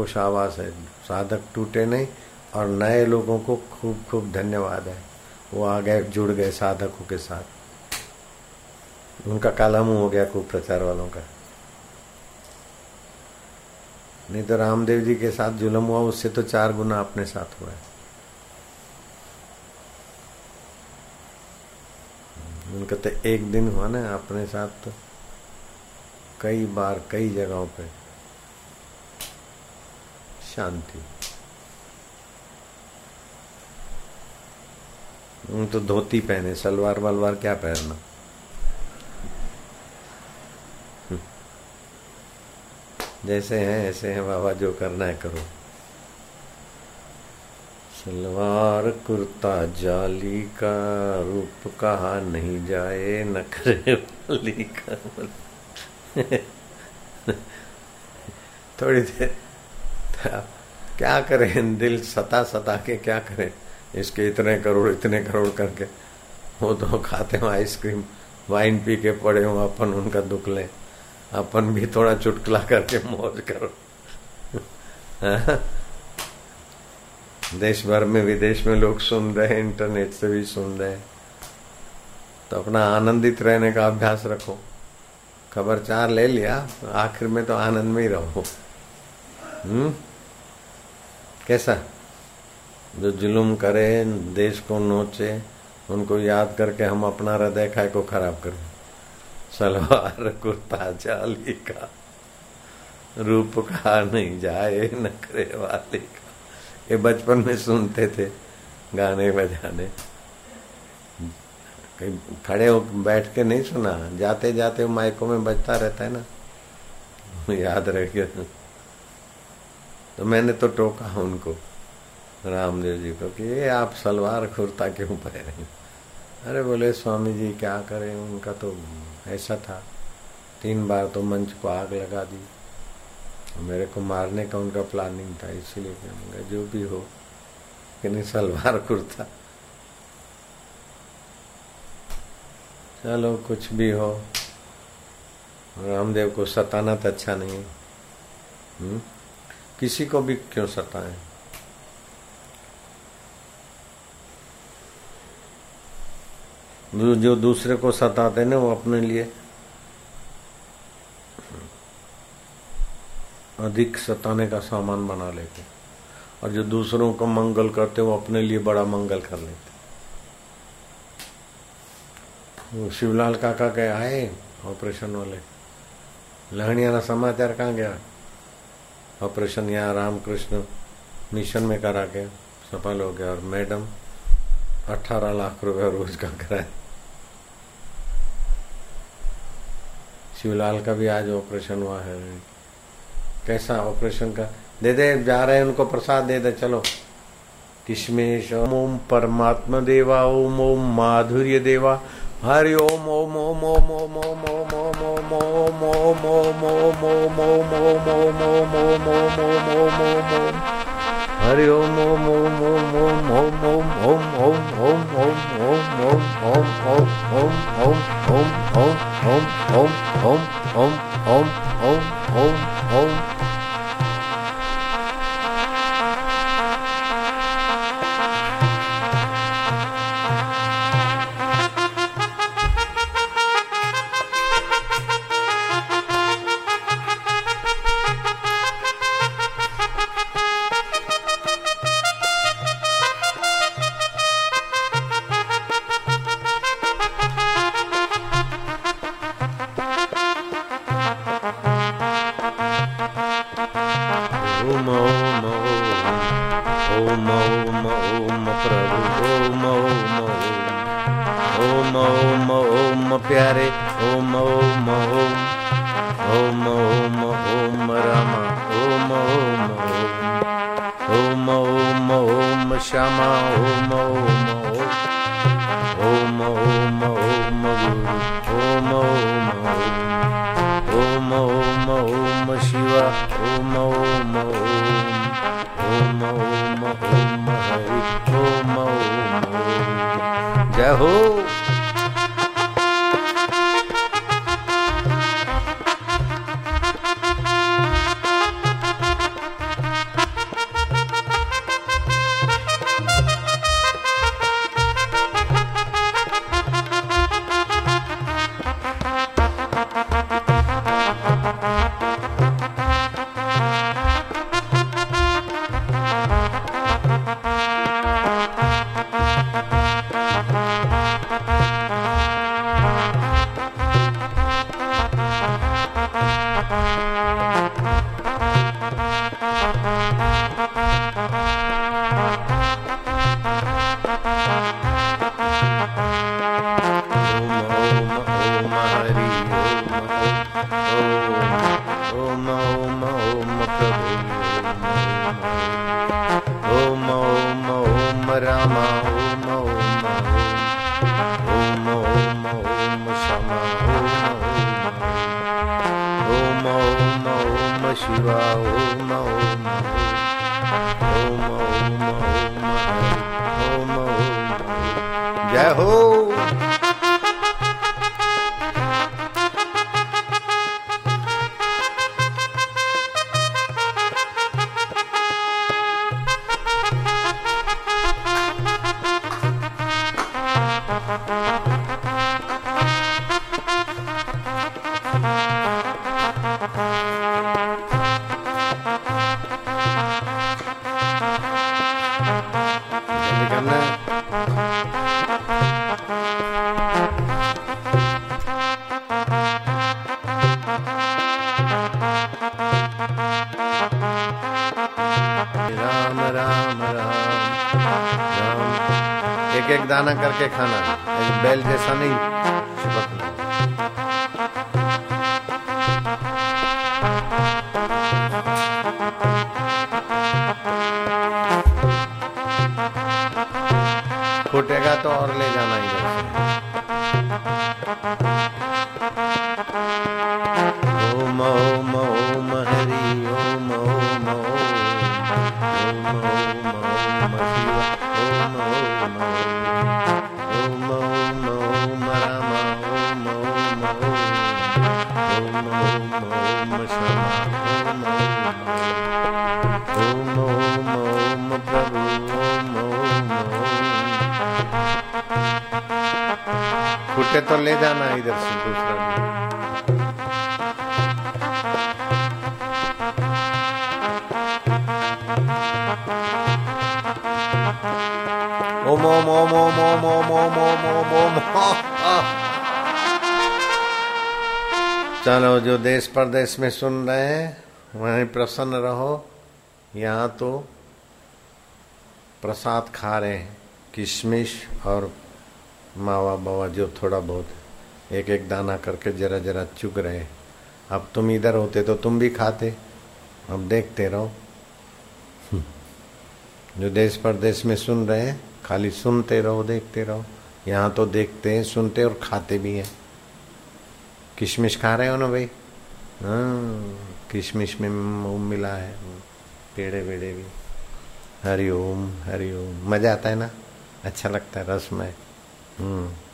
को शाबाश है। साधक टूटे नहीं और नए लोगों को खूब खूब धन्यवाद है। वो आ गए, जुड़ गए साधकों के साथ। उनका काला मुँह हो गया खूब प्रचार वालों का। नहीं तो रामदेव जी के साथ जुलम हुआ, उससे तो चार गुना अपने साथ हुआ है। उनका तो एक दिन हुआ ना अपने साथ तो। कई बार, कई जगहों पे। शांति। तो धोती पहने, सलवार वलवार क्या पहनना? जैसे हैं, ऐसे हैं बाबा जो करना है करो। सलवार, कुर्ता, जाली का रूप कहा नहीं जाए, नखरे वाली का। थोड़ी देर क्या? करें? दिल सता सता के क्या करें? इसके इतने करोड़ इतने करोड़ करके। वो तो खाते हो आइसक्रीम, वाइन पी के पड़े हो, अपन उनका दुख ले। अपन भी थोड़ा चुटकला करके मौज करो। देश भर में, विदेश में लोग सुन रहे हैं, इंटरनेट से भी सुन रहे हैं। तो अपना आनंदित रहने का अभ्यास रखो। खबर चार ले लिया, आखिर में तो आनंद में ही रहो। हम्म? कैसा? जो जुलुम करे, देश को नोचे, उनको याद करके हम अपना हृदय खाए को खराब करें सलवार, कुर्ता चाली का, रूप का नहीं जाए, नखरे वाले का। ये बचपन में सुनते थे गाने बजाने। कहीं खड़े हो, बैठ के नहीं सुना। जाते जाते माइकों में बजता रहता है ना। याद रह गया तो मैंने तो टोका उनको, रामदेव जी को, कि ये आप सलवार कुर्ता क्यों पहने अरे बोले, स्वामी जी, क्या करें? उनका तो ऐसा था। तीन बार तो मंच को आग लगा दी। मेरे को मारने का उनका प्लानिंग था, इसीलिए कहूँगा जो भी हो कि नहीं सलवार कुर्ता। चलो, कुछ भी हो, रामदेव को सताना तो अच्छा नहीं है? किसी को भी क्यों सताएँ? जो दूसरे को सताते ना, वो अपने लिए अधिक सताने का सामान बना लेते और जो दूसरों को मंगल करते वो अपने लिए बड़ा मंगल कर लेते वो शिवलाल काका के आए ऑपरेशन वाले। लहणिया समाचार कहाँ गया? ऑपरेशन यहाँ रामकृष्ण मिशन में करा के सफल हो गया और मैडम अठारह लाख रुपए रोज का कराए। शिवलाल का भी आज ऑपरेशन हुआ है। कैसा ऑपरेशन का? दे दे, जा रहे हैं उनको प्रसाद, दे दे, चलो। किशमेश, ओम परमात्मा देवा, ओम ओम माधुर्य देवा। हरि ओम ओम ओम ओम ओम ओम ओम ओम। ओम ओम ओम ओम ओम ओम ओम ओम ओम ओम ओम ओम ओम ओम ओम हरि ओम ओम ओम ओम ओम ओम ओम ओम ओम ओम ओम ओम ओम ओम प्यारे ओम जय हो राम राम राम। एक एक दाना करके खाना। एक बैल जैसा नहीं। फूटेगा तो और ले जाना ही फूटे तो ले जाना इधर से दूसरा ओम ओम ओम ओम ओम ओम ओम ओम ओम ओम। चलो, जो देश परदेश में सुन रहे हैं, वहीं प्रसन्न रहो। यहाँ तो प्रसाद खा रहे हैं, किशमिश और मावा बावा जो थोड़ा बहुत एक एक दाना करके जरा जरा चुग रहे। अब तुम इधर होते तो तुम भी खाते। अब देखते रहो। जो देश परदेश में सुन रहे हैं, खाली सुनते रहो, देखते रहो। यहाँ तो देखते हैं, सुनते और खाते भी हैं। किशमिश खा रहे हो ना भाई? हाँ किशमिश में मिला है। पेड़े वेड़े भी। हरिओम हरिओम। मज़ा आता है ना? अच्छा लगता है रस में うん。